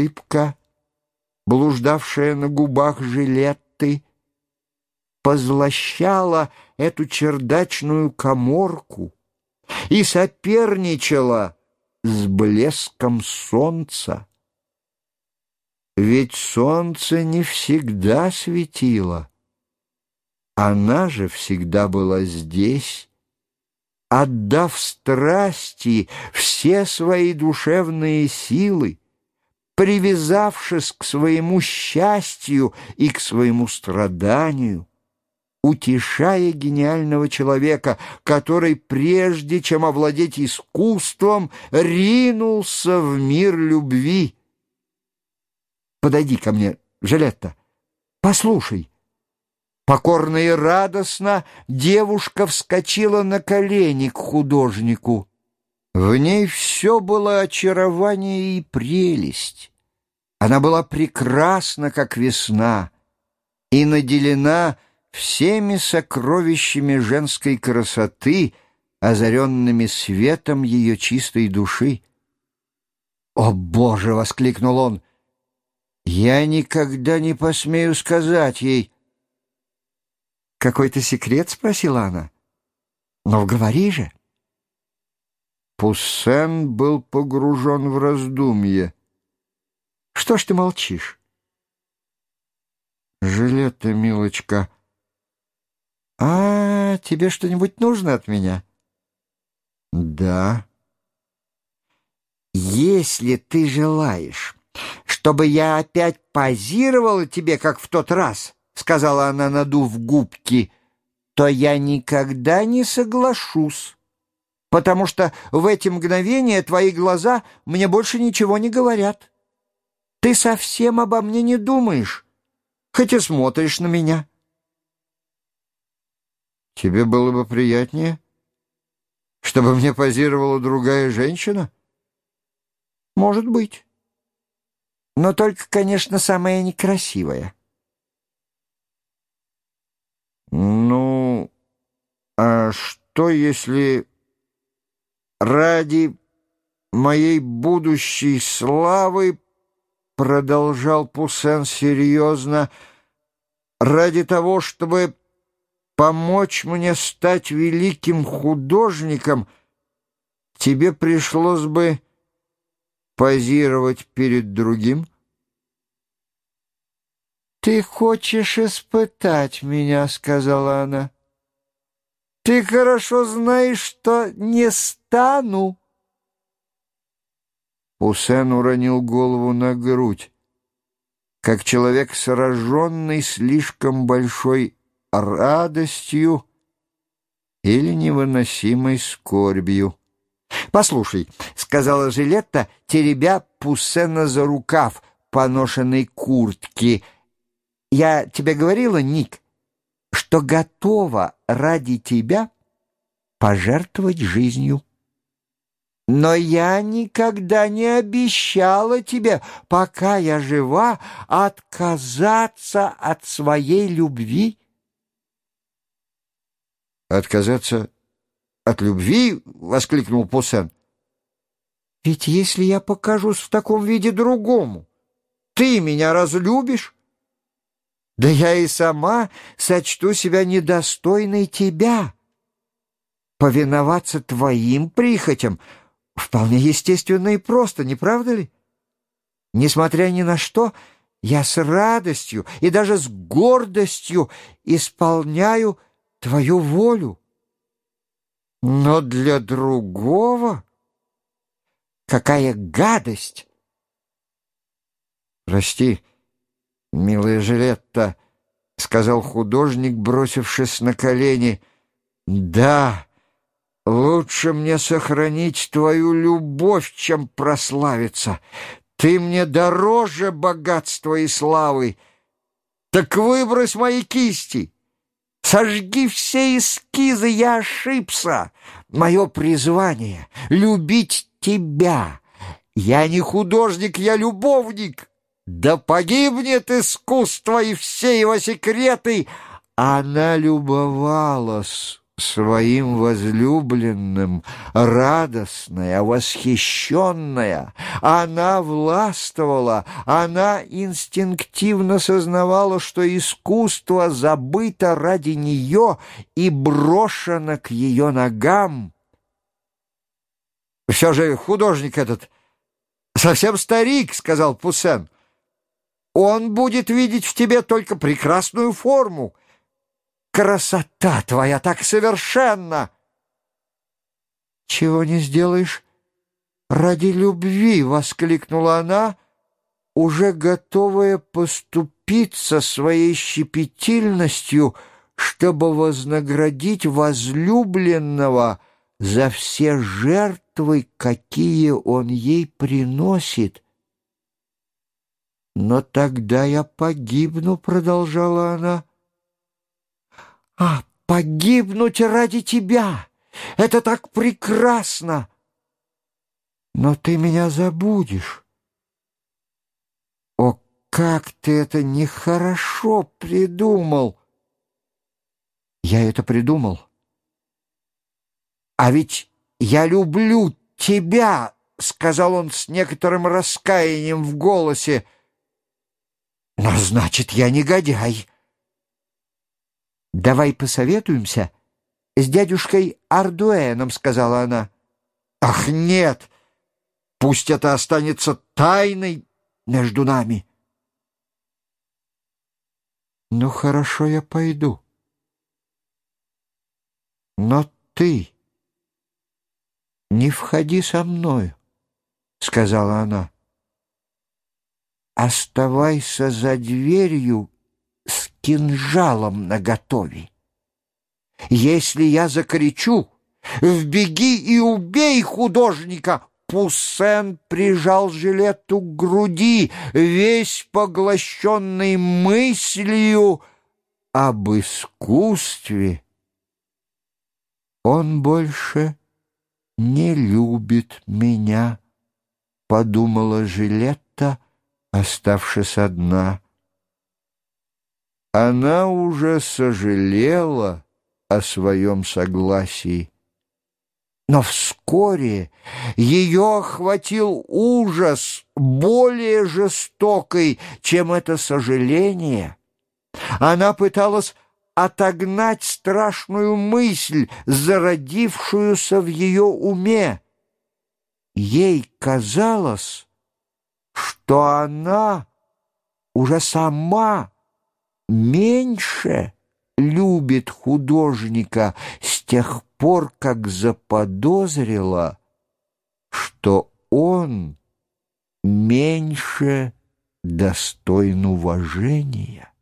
улыбка, блуждавшая на губах жилетты, позлощала эту чердачную коморку и соперничала с блеском солнца. Ведь солнце не всегда светило. Она же всегда была здесь, отдав страсти все свои душевные силы, привязавшись к своему счастью и к своему страданию, утешая гениального человека, который, прежде чем овладеть искусством, ринулся в мир любви. «Подойди ко мне, Жилетта, послушай». Покорно и радостно девушка вскочила на колени к художнику. В ней все было очарование и прелесть. Она была прекрасна, как весна, и наделена всеми сокровищами женской красоты, озаренными светом ее чистой души. «О, Боже!» — воскликнул он. «Я никогда не посмею сказать ей...» «Какой-то секрет?» — спросила она. «Ну, говори же». Пуссен был погружен в раздумье. «Что ж ты молчишь?» «Жилета, милочка». «А, тебе что-нибудь нужно от меня?» «Да». «Если ты желаешь, чтобы я опять позировала тебе, как в тот раз...» сказала она, надув губки, то я никогда не соглашусь, потому что в эти мгновения твои глаза мне больше ничего не говорят. Ты совсем обо мне не думаешь, хоть и смотришь на меня. Тебе было бы приятнее, чтобы мне позировала другая женщина? Может быть. Но только, конечно, самая некрасивая. Ну, а что если ради моей будущей славы, продолжал Пуссен серьезно, ради того, чтобы помочь мне стать великим художником, тебе пришлось бы позировать перед другим? «Ты хочешь испытать меня», — сказала она. «Ты хорошо знаешь, что не стану». Усен уронил голову на грудь, как человек, сраженный слишком большой радостью или невыносимой скорбью. «Послушай», — сказала Жилетта, теребя Пуссена за рукав поношенной куртки — я тебе говорила, Ник, что готова ради тебя пожертвовать жизнью. Но я никогда не обещала тебе, пока я жива, отказаться от своей любви. «Отказаться от любви?» — воскликнул Пуссен. «Ведь если я покажусь в таком виде другому, ты меня разлюбишь?» Да я и сама сочту себя недостойной тебя. Повиноваться твоим прихотям вполне естественно и просто, не правда ли? Несмотря ни на что, я с радостью и даже с гордостью исполняю твою волю. Но для другого какая гадость! Прости, «Милая Жилетта», — сказал художник, бросившись на колени, — «да, лучше мне сохранить твою любовь, чем прославиться. Ты мне дороже богатства и славы. Так выбрось мои кисти». Сожги все эскизы, я ошибся. Мое призвание — любить тебя. Я не художник, я любовник. Да погибнет искусство и все его секреты!» Она любовалась своим возлюбленным, радостная, восхищенная. Она властвовала, она инстинктивно сознавала, что искусство забыто ради нее и брошено к ее ногам. «Все же художник этот совсем старик», — сказал Пуссен. «Он будет видеть в тебе только прекрасную форму» красота твоя так совершенна!» «Чего не сделаешь ради любви!» — воскликнула она, уже готовая поступиться своей щепетильностью, чтобы вознаградить возлюбленного за все жертвы, какие он ей приносит. «Но тогда я погибну», — продолжала она, — а, погибнуть ради тебя! Это так прекрасно! Но ты меня забудешь. О, как ты это нехорошо придумал! Я это придумал. А ведь я люблю тебя, — сказал он с некоторым раскаянием в голосе. Но значит, я негодяй. «Давай посоветуемся с дядюшкой Ардуэном», — сказала она. «Ах, нет! Пусть это останется тайной между нами». «Ну, хорошо, я пойду. Но ты не входи со мною», — сказала она. «Оставайся за дверью кинжалом наготове. Если я закричу «Вбеги и убей художника!» Пуссен прижал жилету к груди, весь поглощенный мыслью об искусстве. Он больше не любит меня, подумала Жилетта, оставшись одна. Она уже сожалела о своем согласии. Но вскоре ее охватил ужас более жестокий, чем это сожаление. Она пыталась отогнать страшную мысль, зародившуюся в ее уме. Ей казалось, что она уже сама меньше любит художника с тех пор, как заподозрила, что он меньше достоин уважения.